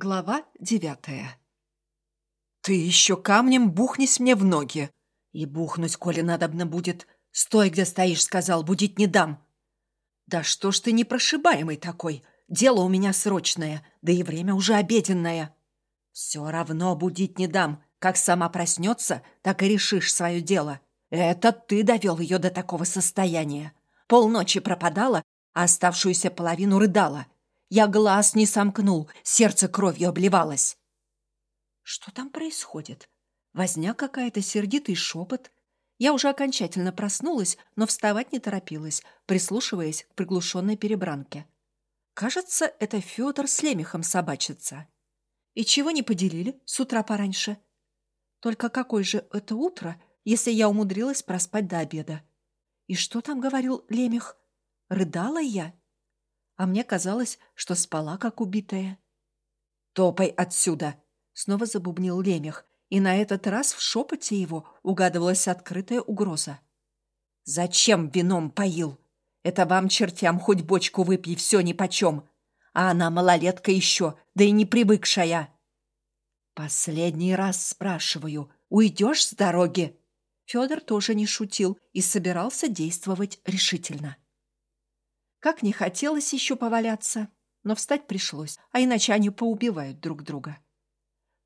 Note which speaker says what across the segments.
Speaker 1: Глава девятая. «Ты еще камнем бухнись мне в ноги!» «И бухнуть, коли надобно будет. Стой, где стоишь, сказал, будить не дам!» «Да что ж ты непрошибаемый такой? Дело у меня срочное, да и время уже обеденное!» «Все равно будить не дам. Как сама проснется, так и решишь свое дело. Это ты довел ее до такого состояния. Полночи пропадала, а оставшуюся половину рыдала. Я глаз не сомкнул, сердце кровью обливалось. Что там происходит? Возня какая-то, сердитый шепот. Я уже окончательно проснулась, но вставать не торопилась, прислушиваясь к приглушенной перебранке. Кажется, это Федор с Лемехом собачится. И чего не поделили с утра пораньше? Только какое же это утро, если я умудрилась проспать до обеда? И что там говорил Лемех? Рыдала я? А мне казалось, что спала, как убитая. «Топай отсюда!» — снова забубнил Лемех, и на этот раз в шепоте его угадывалась открытая угроза. «Зачем вином поил? Это вам, чертям, хоть бочку выпей, все нипочем. А она малолетка еще, да и не привыкшая». «Последний раз спрашиваю, уйдешь с дороги?» Федор тоже не шутил и собирался действовать решительно. Как не хотелось еще поваляться, но встать пришлось, а иначе они поубивают друг друга.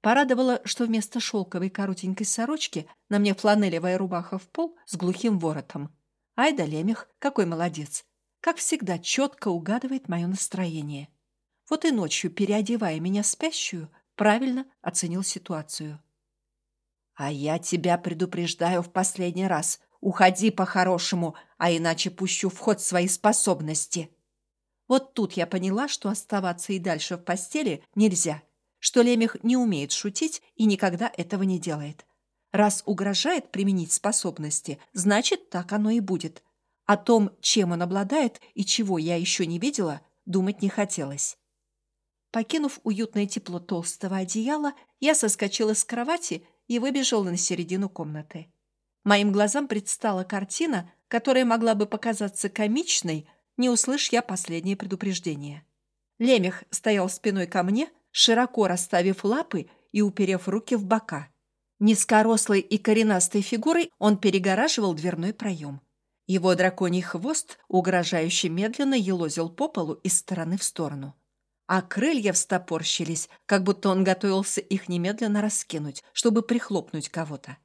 Speaker 1: Порадовало, что вместо шелковой коротенькой сорочки на мне фланелевая рубаха в пол с глухим воротом. Ай да лемех, какой молодец! Как всегда, четко угадывает мое настроение. Вот и ночью, переодевая меня спящую, правильно оценил ситуацию. «А я тебя предупреждаю в последний раз. Уходи по-хорошему, а иначе пущу в ход свои способности. Вот тут я поняла, что оставаться и дальше в постели нельзя, что Лемех не умеет шутить и никогда этого не делает. Раз угрожает применить способности, значит, так оно и будет. О том, чем он обладает и чего я еще не видела, думать не хотелось. Покинув уютное тепло толстого одеяла, я соскочила с кровати и выбежала на середину комнаты. Моим глазам предстала картина, которая могла бы показаться комичной, не услышь я последнее предупреждение. Лемех стоял спиной ко мне, широко расставив лапы и уперев руки в бока. Низкорослой и коренастой фигурой он перегораживал дверной проем. Его драконий хвост угрожающе медленно елозил по полу из стороны в сторону. А крылья встопорщились, как будто он готовился их немедленно раскинуть, чтобы прихлопнуть кого-то.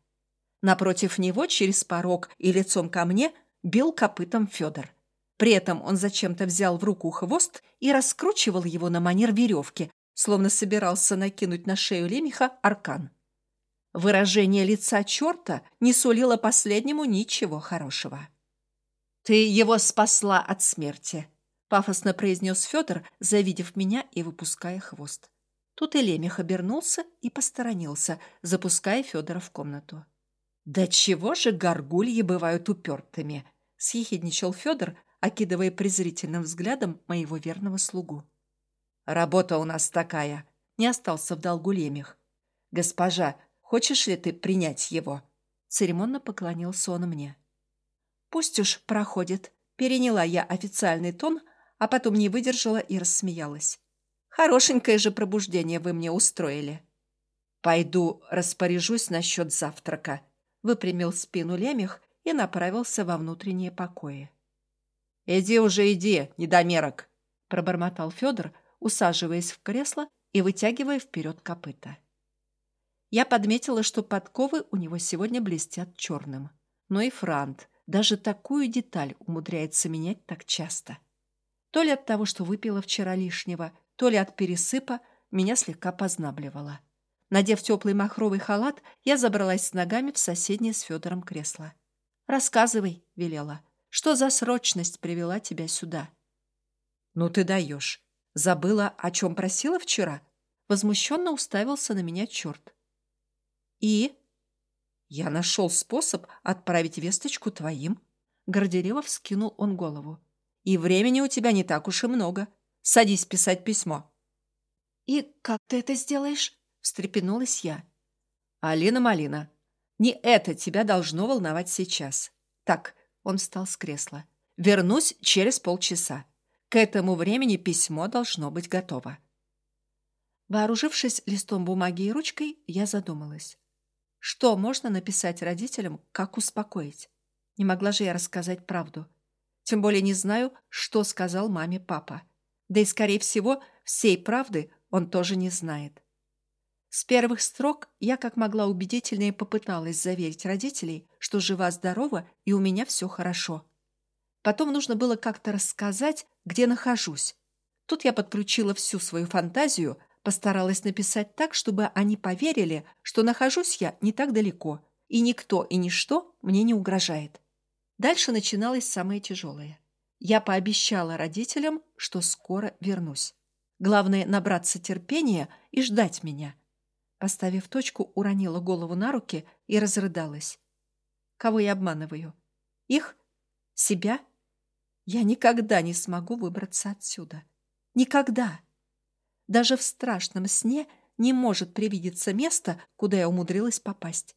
Speaker 1: Напротив него, через порог и лицом ко мне, бил копытом Федор. При этом он зачем-то взял в руку хвост и раскручивал его на манер веревки, словно собирался накинуть на шею лемеха аркан. Выражение лица черта не сулило последнему ничего хорошего. «Ты его спасла от смерти», — пафосно произнес Федор, завидев меня и выпуская хвост. Тут и лемех обернулся и посторонился, запуская Федора в комнату. «Да чего же горгульи бывают упертыми?» — съехидничал Федор, окидывая презрительным взглядом моего верного слугу. «Работа у нас такая!» — не остался в долгу лемех. «Госпожа, хочешь ли ты принять его?» Церемонно поклонился он мне. «Пусть уж проходит», — переняла я официальный тон, а потом не выдержала и рассмеялась. «Хорошенькое же пробуждение вы мне устроили». «Пойду распоряжусь насчет завтрака», выпрямил спину лемех и направился во внутренние покои. «Иди уже, иди, недомерок!» – пробормотал Федор, усаживаясь в кресло и вытягивая вперед копыта. Я подметила, что подковы у него сегодня блестят черным. Но и Франт даже такую деталь умудряется менять так часто. То ли от того, что выпила вчера лишнего, то ли от пересыпа меня слегка познабливало. Надев теплый махровый халат, я забралась с ногами в соседнее с Федором кресло. «Рассказывай», — велела, — «что за срочность привела тебя сюда?» «Ну ты даешь. Забыла, о чем просила вчера?» Возмущенно уставился на меня черт. «И?» «Я нашел способ отправить весточку твоим». Горделиво вскинул он голову. «И времени у тебя не так уж и много. Садись писать письмо». «И как ты это сделаешь?» Встрепенулась я. «Алина Малина, не это тебя должно волновать сейчас. Так, он встал с кресла. Вернусь через полчаса. К этому времени письмо должно быть готово». Вооружившись листом бумаги и ручкой, я задумалась. Что можно написать родителям, как успокоить? Не могла же я рассказать правду. Тем более не знаю, что сказал маме папа. Да и, скорее всего, всей правды он тоже не знает. С первых строк я как могла убедительнее попыталась заверить родителей, что жива-здорова и у меня все хорошо. Потом нужно было как-то рассказать, где нахожусь. Тут я подключила всю свою фантазию, постаралась написать так, чтобы они поверили, что нахожусь я не так далеко, и никто и ничто мне не угрожает. Дальше начиналось самое тяжелое. Я пообещала родителям, что скоро вернусь. Главное — набраться терпения и ждать меня. Поставив точку, уронила голову на руки и разрыдалась. Кого я обманываю? Их? Себя? Я никогда не смогу выбраться отсюда. Никогда. Даже в страшном сне не может привидеться место, куда я умудрилась попасть.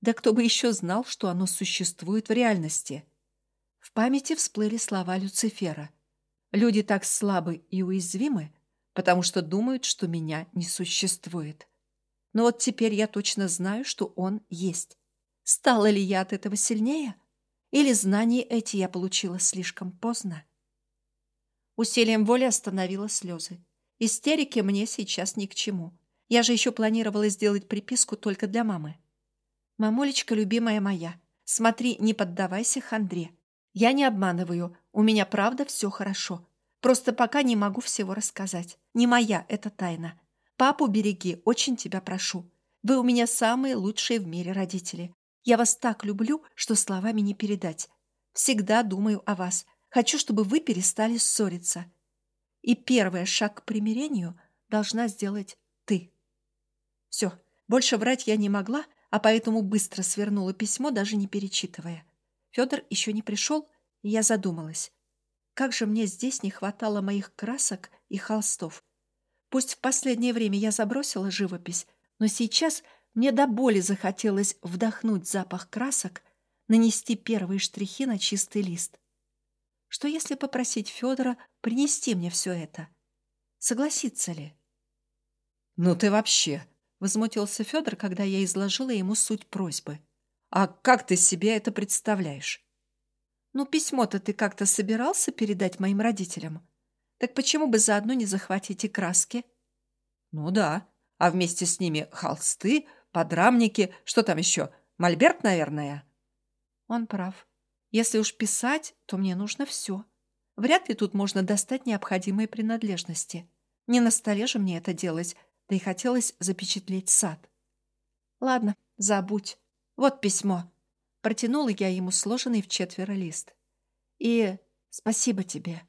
Speaker 1: Да кто бы еще знал, что оно существует в реальности? В памяти всплыли слова Люцифера. Люди так слабы и уязвимы, потому что думают, что меня не существует. Но вот теперь я точно знаю, что он есть. Стала ли я от этого сильнее? — или знания эти я получила слишком поздно? Усилием воли остановила слезы. Истерики мне сейчас ни к чему. Я же еще планировала сделать приписку только для мамы. «Мамулечка, любимая моя, смотри, не поддавайся хандре. Я не обманываю, у меня правда все хорошо. Просто пока не могу всего рассказать. Не моя это тайна. Папу береги, очень тебя прошу. Вы у меня самые лучшие в мире родители. Я вас так люблю, что словами не передать. Всегда думаю о вас. Хочу, чтобы вы перестали ссориться. И первый шаг к примирению должна сделать ты. Все, больше врать я не могла, а поэтому быстро свернула письмо, даже не перечитывая. Федор еще не пришел, и я задумалась. Как же мне здесь не хватало моих красок и холстов. Пусть в последнее время я забросила живопись, но сейчас мне до боли захотелось вдохнуть запах красок, нанести первые штрихи на чистый лист. Что если попросить Федора принести мне все это? Согласится ли?
Speaker 2: «Ну ты вообще!» — возмутился Федор, когда я изложила ему суть просьбы. «А как ты себе это представляешь?»
Speaker 1: «Ну, письмо-то ты как-то собирался передать моим родителям? Так почему бы заодно не захватить и краски?»
Speaker 2: «Ну да, а вместе с ними холсты, подрамники, что там еще? Мольберт, наверное?»
Speaker 1: Он прав. Если уж писать, то мне нужно все. Вряд ли тут можно достать необходимые принадлежности. Не на столе же мне это делать, да и хотелось запечатлеть сад. Ладно, забудь. Вот письмо. Протянула я ему сложенный в четверо лист. И спасибо тебе.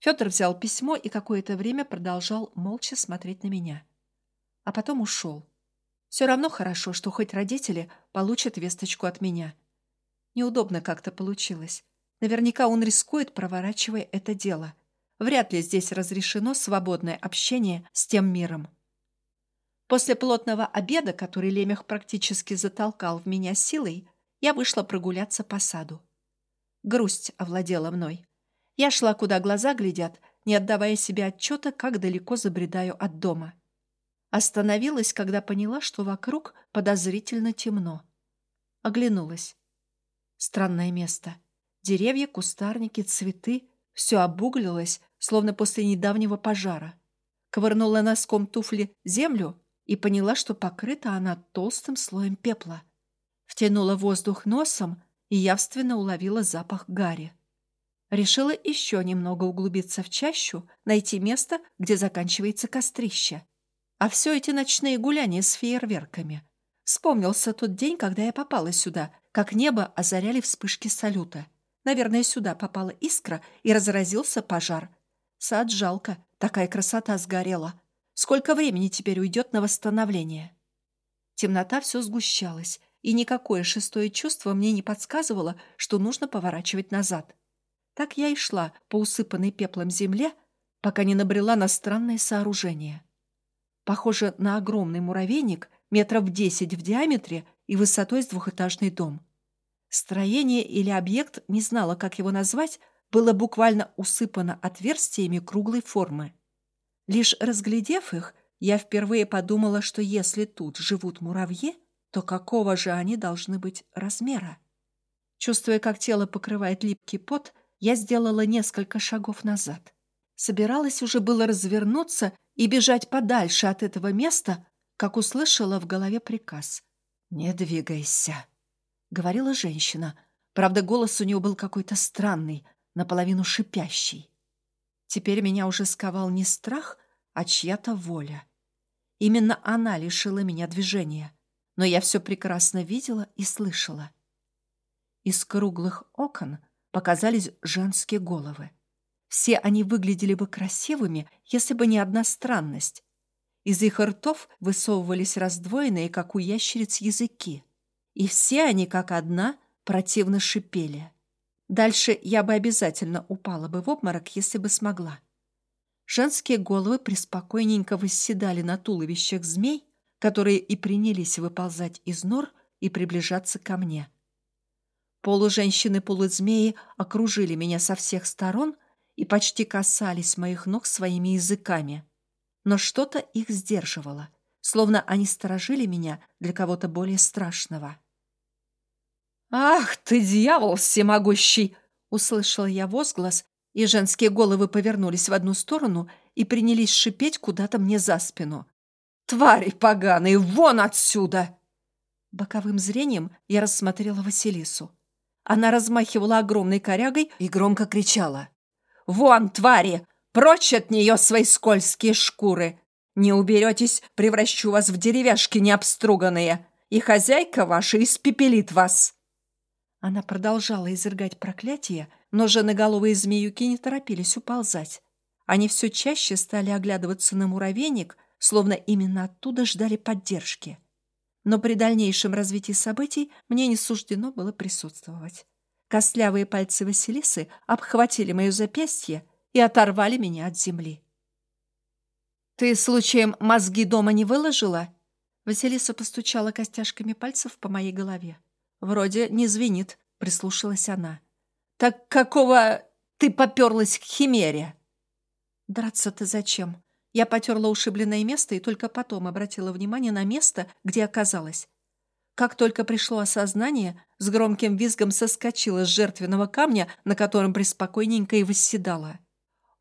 Speaker 1: Федор взял письмо и какое-то время продолжал молча смотреть на меня. А потом ушел. Все равно хорошо, что хоть родители получат весточку от меня. Неудобно как-то получилось. Наверняка он рискует, проворачивая это дело. Вряд ли здесь разрешено свободное общение с тем миром. После плотного обеда, который Лемех практически затолкал в меня силой, я вышла прогуляться по саду. Грусть овладела мной. Я шла, куда глаза глядят, не отдавая себе отчета, как далеко забредаю от дома. Остановилась, когда поняла, что вокруг подозрительно темно. Оглянулась. Странное место. Деревья, кустарники, цветы — все обуглилось, словно после недавнего пожара. Ковырнула носком туфли землю и поняла, что покрыта она толстым слоем пепла. Втянула воздух носом и явственно уловила запах гари. Решила еще немного углубиться в чащу, найти место, где заканчивается кострище. А все эти ночные гуляния с фейерверками. Вспомнился тот день, когда я попала сюда, как небо озаряли вспышки салюта. Наверное, сюда попала искра и разразился пожар. Сад жалко, такая красота сгорела. Сколько времени теперь уйдет на восстановление? Темнота все сгущалась, и никакое шестое чувство мне не подсказывало, что нужно поворачивать назад. Так я и шла по усыпанной пеплом земле, пока не набрела на странное сооружение похоже на огромный муравейник метров десять в диаметре и высотой с двухэтажный дом. Строение или объект, не знала, как его назвать, было буквально усыпано отверстиями круглой формы.
Speaker 2: Лишь разглядев их, я впервые подумала, что если тут живут муравьи, то какого же они должны быть размера? Чувствуя, как тело покрывает липкий пот, я сделала несколько шагов назад. Собиралась уже было развернуться и бежать подальше от этого места, как услышала в голове приказ. «Не двигайся», — говорила женщина. Правда, голос у нее был какой-то странный, наполовину шипящий. Теперь меня уже сковал не страх, а чья-то воля. Именно она лишила меня движения, но я все прекрасно видела и слышала. Из круглых окон показались женские головы. Все они выглядели бы красивыми, если бы не одна странность. Из их ртов высовывались раздвоенные, как у ящериц, языки. И все они, как одна, противно шипели. Дальше я бы обязательно упала бы в обморок, если бы смогла. Женские головы преспокойненько восседали на туловищах змей, которые и принялись выползать из нор и приближаться ко мне. Полуженщины-полузмеи окружили меня со всех сторон и почти касались моих ног своими языками. Но что-то их сдерживало, словно они сторожили меня для кого-то более страшного. «Ах ты, дьявол всемогущий!» — услышала я возглас, и женские головы повернулись в одну сторону и принялись шипеть куда-то мне за спину. «Твари поганые, вон отсюда!» Боковым зрением я рассмотрела Василису. Она размахивала огромной корягой и громко кричала. «Вон, твари! Прочь от нее свои скользкие шкуры! Не уберетесь, превращу вас в деревяшки необструганные, и хозяйка ваша испепелит вас!» Она продолжала изрыгать проклятие, но женоголовые змеюки не торопились уползать. Они все чаще стали оглядываться на муравейник, словно именно оттуда ждали поддержки. Но при дальнейшем развитии событий мне не суждено было присутствовать. Костлявые пальцы Василисы обхватили мое запястье и оторвали меня от земли. «Ты, случаем, мозги дома не выложила?» Василиса постучала костяшками пальцев по моей голове. «Вроде не звенит», — прислушалась она. «Так какого ты поперлась к химере?» «Драться-то зачем?» Я потерла ушибленное место и только потом обратила внимание на место, где оказалась. Как только пришло осознание, с громким визгом соскочила с жертвенного камня, на котором преспокойненько и восседала.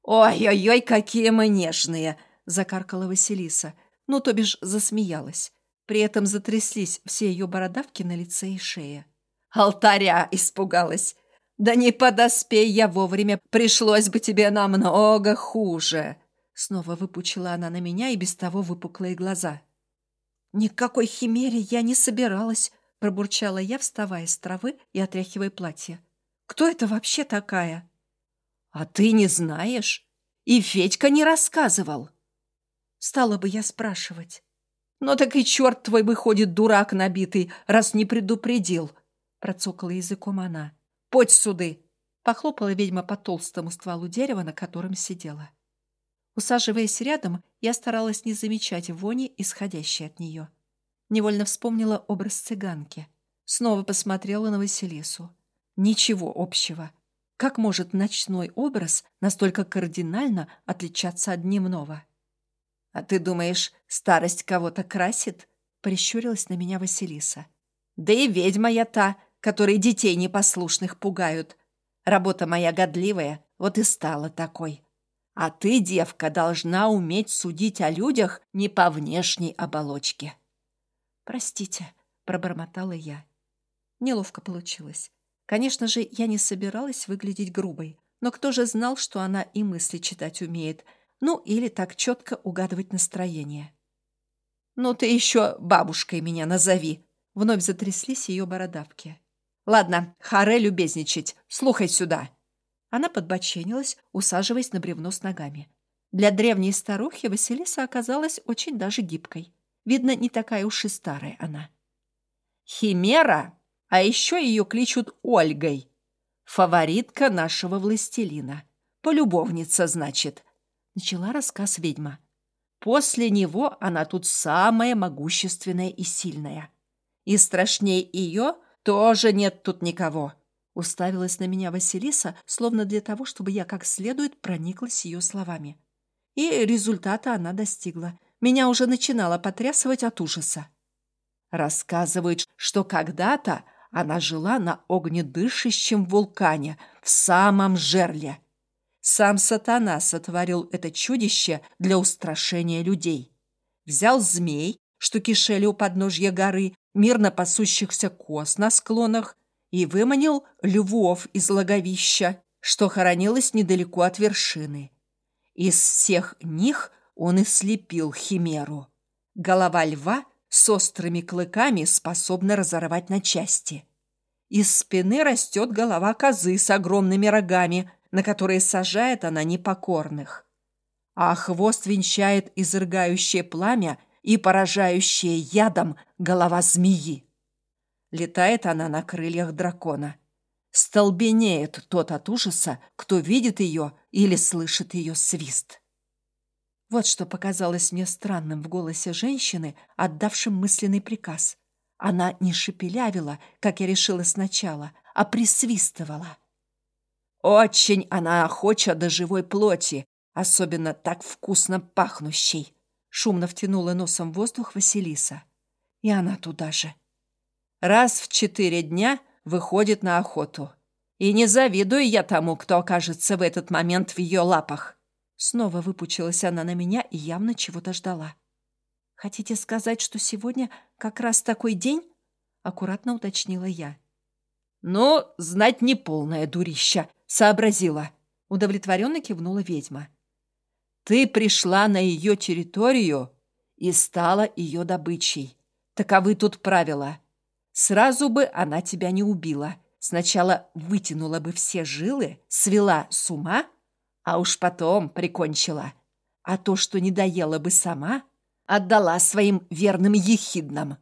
Speaker 2: «Ой-ой-ой, какие мы нежные!» — закаркала Василиса. Ну, то бишь, засмеялась. При этом затряслись все ее бородавки на лице и шее. «Алтаря!» — испугалась. «Да не подоспей я вовремя, пришлось бы тебе намного хуже!» Снова выпучила она на меня и без того выпуклые глаза. «Никакой химере я не собиралась», — пробурчала я, вставая с травы и отряхивая платье. «Кто это вообще такая?» «А ты не знаешь? И Федька не рассказывал». Стала бы я спрашивать. «Ну так и черт твой выходит, дурак набитый, раз не предупредил», — процокала языком она. «Подь суды!» — похлопала ведьма по толстому стволу дерева, на котором сидела. Усаживаясь рядом, я старалась не замечать вони, исходящей от нее. Невольно вспомнила образ цыганки. Снова посмотрела на Василису. Ничего общего. Как может ночной образ настолько кардинально отличаться от дневного? «А ты думаешь, старость кого-то красит?» — прищурилась на меня Василиса. «Да и ведьма я та, которые детей непослушных пугают. Работа моя годливая, вот и стала такой. А ты, девка, должна уметь судить о людях не по внешней оболочке. «Простите», — пробормотала я. Неловко получилось. Конечно же, я не собиралась выглядеть грубой, но кто же знал, что она и мысли читать умеет, ну или так четко угадывать настроение. «Ну ты еще бабушкой меня назови!» Вновь затряслись ее бородавки. «Ладно, харе любезничать, слухай сюда!» Она подбоченилась, усаживаясь на бревно с ногами. Для древней старухи Василиса оказалась очень даже гибкой. Видно, не такая уж и старая она. «Химера, а еще ее кличут Ольгой. Фаворитка нашего властелина. Полюбовница, значит», — начала рассказ ведьма. «После него она тут самая могущественная и сильная. И страшней ее тоже нет тут никого». Уставилась на меня Василиса, словно для того, чтобы я как следует прониклась ее словами. И результата она достигла. Меня уже начинало потрясывать от ужаса. Рассказывает, что когда-то она жила на огнедышащем вулкане в самом жерле. Сам сатана сотворил это чудище для устрашения людей. Взял змей, что кишели у подножья горы, мирно пасущихся коз на склонах, и выманил львов из логовища, что хоронилось недалеко от вершины. Из всех них он и слепил химеру. Голова льва с острыми клыками способна разорвать на части. Из спины растет голова козы с огромными рогами, на которые сажает она непокорных. А хвост венчает изрыгающее пламя и поражающее ядом голова змеи. Летает она на крыльях дракона. Столбенеет тот от ужаса, кто видит ее или слышит ее свист. Вот что показалось мне странным в голосе женщины, отдавшим мысленный приказ. Она не шепелявила, как я решила сначала, а присвистывала. Очень она охоча до живой плоти, особенно так вкусно пахнущей. Шумно втянула носом воздух Василиса. И она туда же. Раз в четыре дня выходит на охоту. И не завидую я тому, кто окажется в этот момент в ее лапах. Снова выпучилась она на меня и явно чего-то ждала. «Хотите сказать, что сегодня как раз такой день?» — аккуратно уточнила я. «Ну, знать не полное дурища», — сообразила. Удовлетворенно кивнула ведьма. «Ты пришла на ее территорию и стала ее добычей. Таковы тут правила. Сразу бы она тебя не убила. Сначала вытянула бы все жилы, свела с ума — а уж потом прикончила. А то, что не доела бы сама, отдала своим верным ехиднам.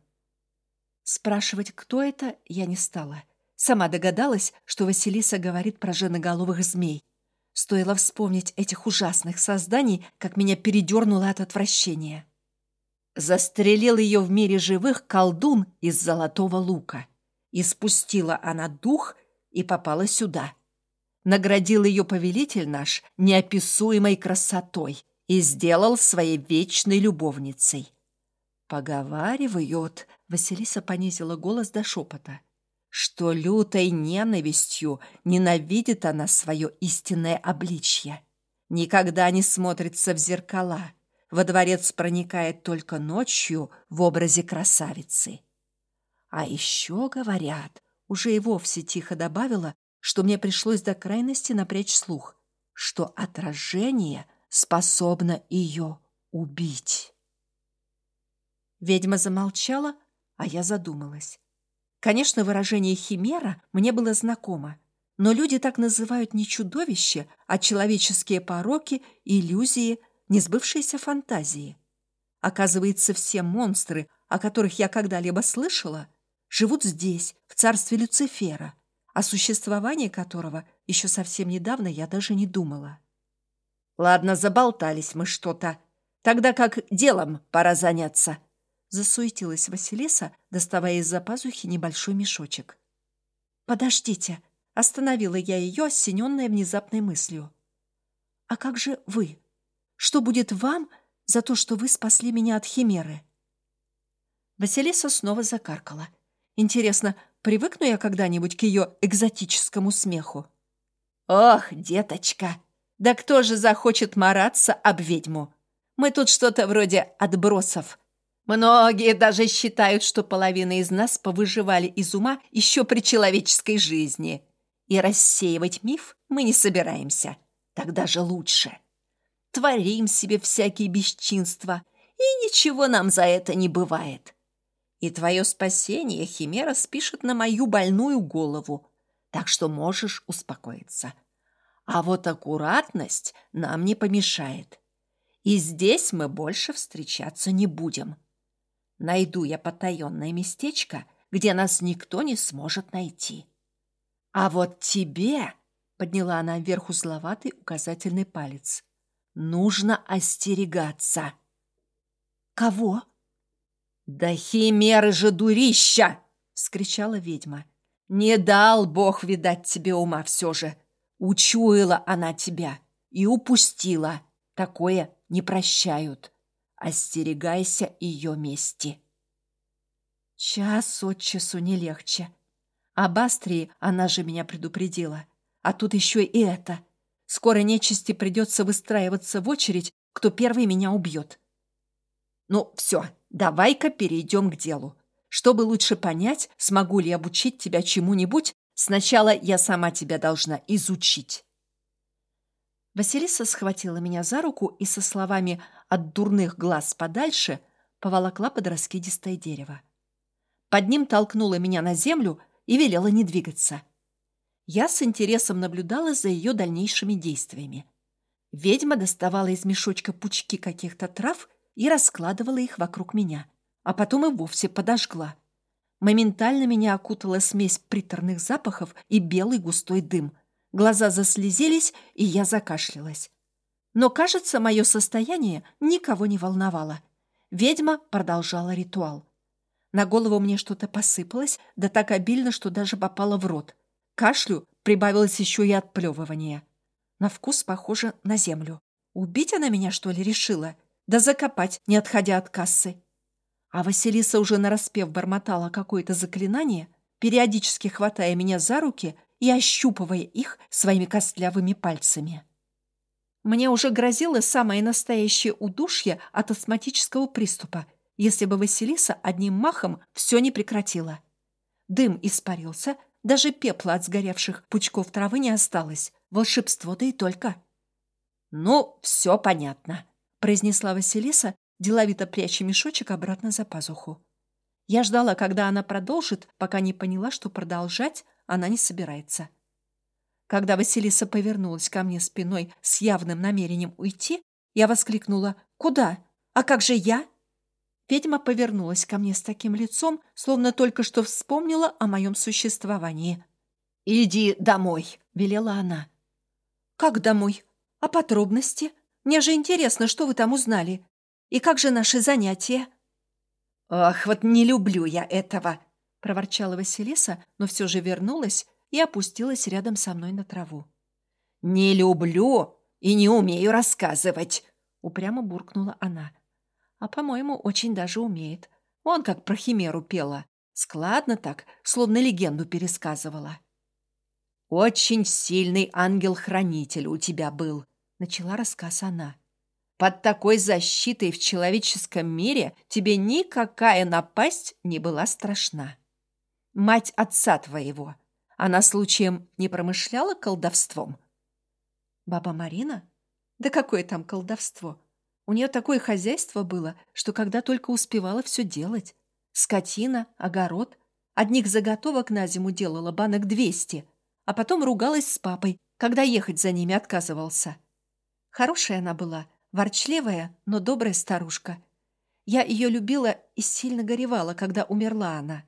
Speaker 2: Спрашивать, кто это, я не стала. Сама догадалась, что Василиса говорит про женоголовых змей. Стоило вспомнить этих ужасных созданий, как меня передернуло от отвращения. Застрелил ее в мире живых колдун из золотого лука. И спустила она дух и попала сюда наградил ее повелитель наш неописуемой красотой и сделал своей вечной любовницей. Поговаривают, Василиса понизила голос до шепота, что лютой ненавистью ненавидит она свое истинное обличье. Никогда не смотрится в зеркала, во дворец проникает только ночью в образе красавицы. А еще говорят, уже и вовсе тихо добавила, что мне пришлось до крайности напрячь слух, что отражение способно ее убить. Ведьма замолчала, а я задумалась. Конечно, выражение «химера» мне было знакомо, но люди так называют не чудовище, а человеческие пороки, иллюзии, несбывшиеся фантазии. Оказывается, все монстры, о которых я когда-либо слышала, живут здесь, в царстве Люцифера, о существовании которого еще совсем недавно я даже не думала. «Ладно, заболтались мы что-то. Тогда как делом пора заняться», — засуетилась Василиса, доставая из-за пазухи небольшой мешочек. «Подождите», — остановила я ее, осененная внезапной мыслью. «А как же вы? Что будет вам за то, что вы спасли меня от химеры?» Василиса снова закаркала. Интересно, Привыкну я когда-нибудь к ее экзотическому смеху. Ох, деточка, да кто же захочет мараться об ведьму? Мы тут что-то вроде отбросов. Многие даже считают, что половина из нас повыживали из ума еще при человеческой жизни. И рассеивать миф мы не собираемся. Тогда же лучше. Творим себе всякие бесчинства, и ничего нам за это не бывает. И твое спасение Химера спишет на мою больную голову, так что можешь успокоиться. А вот аккуратность нам не помешает. И здесь мы больше встречаться не будем. Найду я потаенное местечко, где нас никто не сможет найти. А вот тебе, — подняла она вверх узловатый указательный палец, — нужно остерегаться. Кого? «Да химеры же дурища!» — вскричала ведьма. «Не дал Бог, видать, тебе ума все же. Учуяла она тебя и упустила. Такое не прощают. Остерегайся ее мести. Час от часу не легче. Об Астрии она же меня предупредила. А тут еще и это. Скоро нечисти придется выстраиваться в очередь, кто первый меня убьет. Ну, все, давай-ка перейдем к делу. Чтобы лучше понять, смогу ли обучить тебя чему-нибудь, сначала я сама тебя должна изучить. Василиса схватила меня за руку и со словами «от дурных глаз подальше» поволокла под раскидистое дерево. Под ним толкнула меня на землю и велела не двигаться. Я с интересом наблюдала за ее дальнейшими действиями. Ведьма доставала из мешочка пучки каких-то трав и раскладывала их вокруг меня, а потом и вовсе подожгла. Моментально меня окутала смесь приторных запахов и белый густой дым. Глаза заслезились, и я закашлялась. Но, кажется, мое состояние никого не волновало. Ведьма продолжала ритуал. На голову мне что-то посыпалось, да так обильно, что даже попало в рот. Кашлю прибавилось еще и отплевывание. На вкус похоже на землю. Убить она меня, что ли, решила? Да закопать, не отходя от кассы. А Василиса уже нараспев бормотала какое-то заклинание, периодически хватая меня за руки и ощупывая их своими костлявыми пальцами. Мне уже грозило самое настоящее удушье от астматического приступа, если бы Василиса одним махом все не прекратила. Дым испарился, даже пепла от сгоревших пучков травы не осталось. Волшебство да и только. «Ну, все понятно», — произнесла Василиса, деловито пряча мешочек обратно за пазуху. Я ждала, когда она продолжит, пока не поняла, что продолжать она не собирается. Когда Василиса повернулась ко мне спиной с явным намерением уйти, я воскликнула «Куда? А как же я?» Ведьма повернулась ко мне с таким лицом, словно только что вспомнила о моем существовании. «Иди домой», — велела она. «Как домой? А подробности? Мне же интересно, что вы там узнали. И как же наши занятия?» «Ах, вот не люблю я этого!» — проворчала Василиса, но все же вернулась и опустилась рядом со мной на траву. «Не люблю и не умею рассказывать!» — упрямо буркнула она. А, по-моему, очень даже умеет. Он как про химеру пела. Складно так, словно легенду пересказывала. «Очень сильный ангел-хранитель у тебя был», — начала рассказ она. «Под такой защитой в человеческом мире тебе никакая напасть не была страшна. Мать отца твоего, она случаем не промышляла колдовством?» «Баба Марина? Да какое там колдовство? У нее такое хозяйство было, что когда только успевала все делать. Скотина, огород. Одних заготовок на зиму делала банок двести, а потом ругалась с папой, когда ехать за ними отказывался. Хорошая она была, ворчливая, но добрая старушка. Я ее любила и сильно горевала, когда умерла она.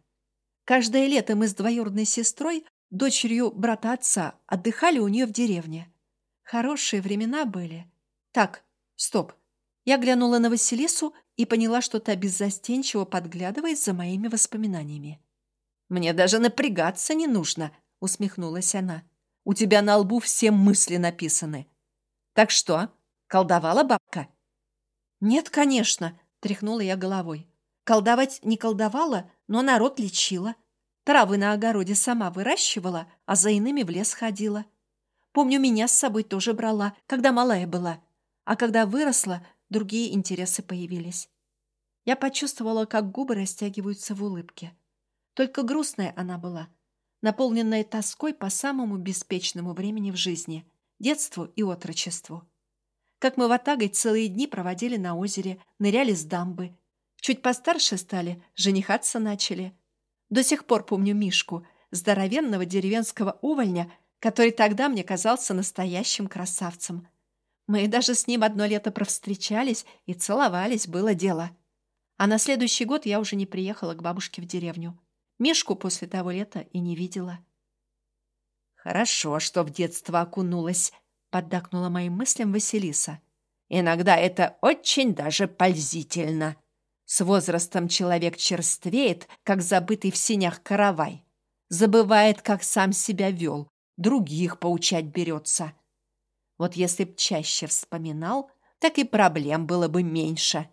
Speaker 2: Каждое лето мы с двоюродной сестрой, дочерью брата отца, отдыхали у нее в деревне. Хорошие времена были. Так, стоп. Я глянула на Василису и поняла, что та беззастенчиво подглядывает за моими воспоминаниями. «Мне даже напрягаться не нужно», — усмехнулась она. «У тебя на лбу все мысли написаны. Так что, колдовала бабка?» «Нет, конечно», — тряхнула я головой. «Колдовать не колдовала, но народ лечила. Травы на огороде сама выращивала, а за иными в лес ходила. Помню, меня с собой тоже брала, когда малая была. А когда выросла, другие интересы появились. Я почувствовала, как губы растягиваются в улыбке. Только грустная она была, наполненная тоской по самому беспечному времени в жизни, детству и отрочеству. Как мы в Атагой целые дни проводили на озере, ныряли с дамбы. Чуть постарше стали, женихаться начали. До сих пор помню Мишку, здоровенного деревенского увольня, который тогда мне казался настоящим красавцем – мы даже с ним одно лето провстречались и целовались, было дело. А на следующий год я уже не приехала к бабушке в деревню. Мишку после того лета и не видела. «Хорошо, что в детство окунулась», — поддакнула моим мыслям Василиса. «Иногда это очень даже пользительно. С возрастом человек черствеет, как забытый в синях каравай. Забывает, как сам себя вел, других поучать берется. Вот если б чаще вспоминал, так и проблем было бы меньше.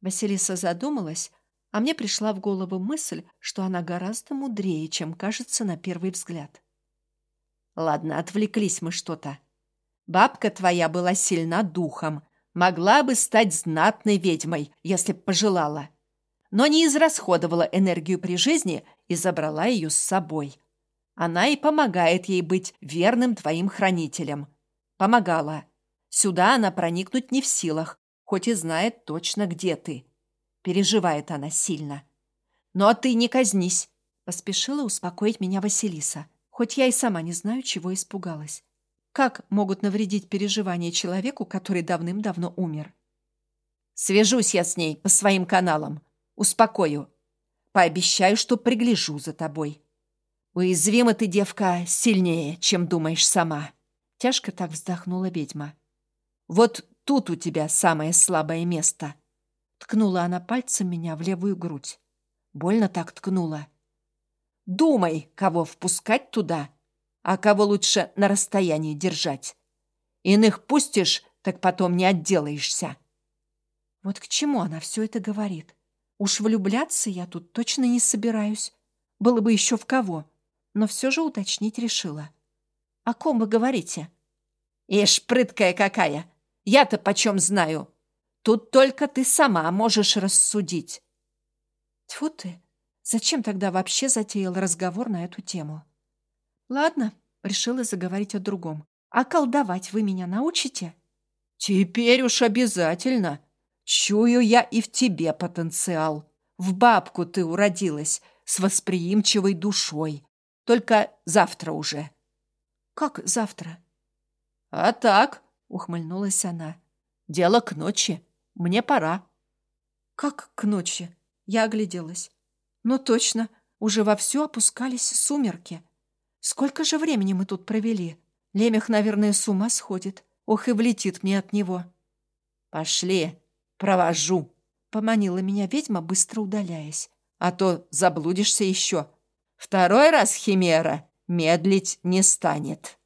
Speaker 2: Василиса задумалась, а мне пришла в голову мысль, что она гораздо мудрее, чем кажется на первый взгляд. Ладно, отвлеклись мы что-то. Бабка твоя была сильна духом, могла бы стать знатной ведьмой, если б пожелала. Но не израсходовала энергию при жизни и забрала ее с собой. Она и помогает ей быть верным твоим хранителем. Помогала. Сюда она проникнуть не в силах, хоть и знает точно, где ты. Переживает она сильно. «Ну а ты не казнись!» — поспешила успокоить меня Василиса, хоть я и сама не знаю, чего испугалась. Как могут навредить переживания человеку, который давным-давно умер? Свяжусь я с ней по своим каналам. Успокою. Пообещаю, что пригляжу за тобой. Уязвима ты, девка, сильнее, чем думаешь сама. Тяжко так вздохнула ведьма. Вот тут у тебя самое слабое место. Ткнула она пальцем меня в левую грудь. Больно так ткнула. Думай, кого впускать туда, а кого лучше на расстоянии держать. Иных пустишь, так потом не отделаешься. Вот к чему она все это говорит? Уж влюбляться я тут точно не собираюсь. Было бы еще в кого. Но все же уточнить решила. О ком вы говорите? Ишь, прыткая какая! Я-то почем знаю? Тут только ты сама можешь рассудить. Тьфу ты! Зачем тогда вообще затеял разговор на эту тему? Ладно, решила заговорить о другом. А колдовать вы меня научите? Теперь уж обязательно. Чую я и в тебе потенциал. В бабку ты уродилась с восприимчивой душой. Только завтра уже. Как завтра? А так, ухмыльнулась она. Дело к ночи. Мне пора. Как к ночи? Я огляделась. Ну точно, уже вовсю опускались сумерки. Сколько же времени мы тут провели? Лемех, наверное, с ума сходит. Ох, и влетит мне от него. Пошли, провожу. Поманила меня ведьма, быстро удаляясь. А то заблудишься еще. Второй раз химера медлить не станет.